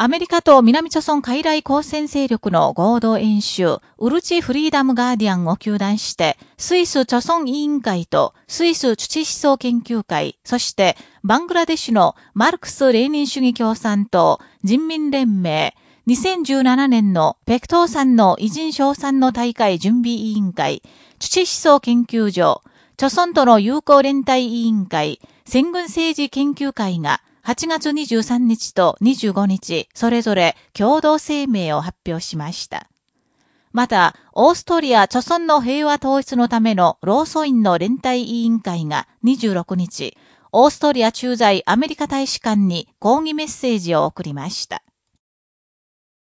アメリカと南朝村海来交戦勢力の合同演習、ウルチフリーダムガーディアンを求断して、スイス朝村委員会とスイス土思想研究会、そしてバングラデシュのマルクス・レーニン主義共産党、人民連盟、2017年のペクトーさんの偉人賞賛の大会準備委員会、土思想研究所、朝村との友好連帯委員会、戦軍政治研究会が8月23日と25日、それぞれ共同声明を発表しました。また、オーストリア著村の平和統一のためのローソインの連帯委員会が26日、オーストリア駐在アメリカ大使館に抗議メッセージを送りました。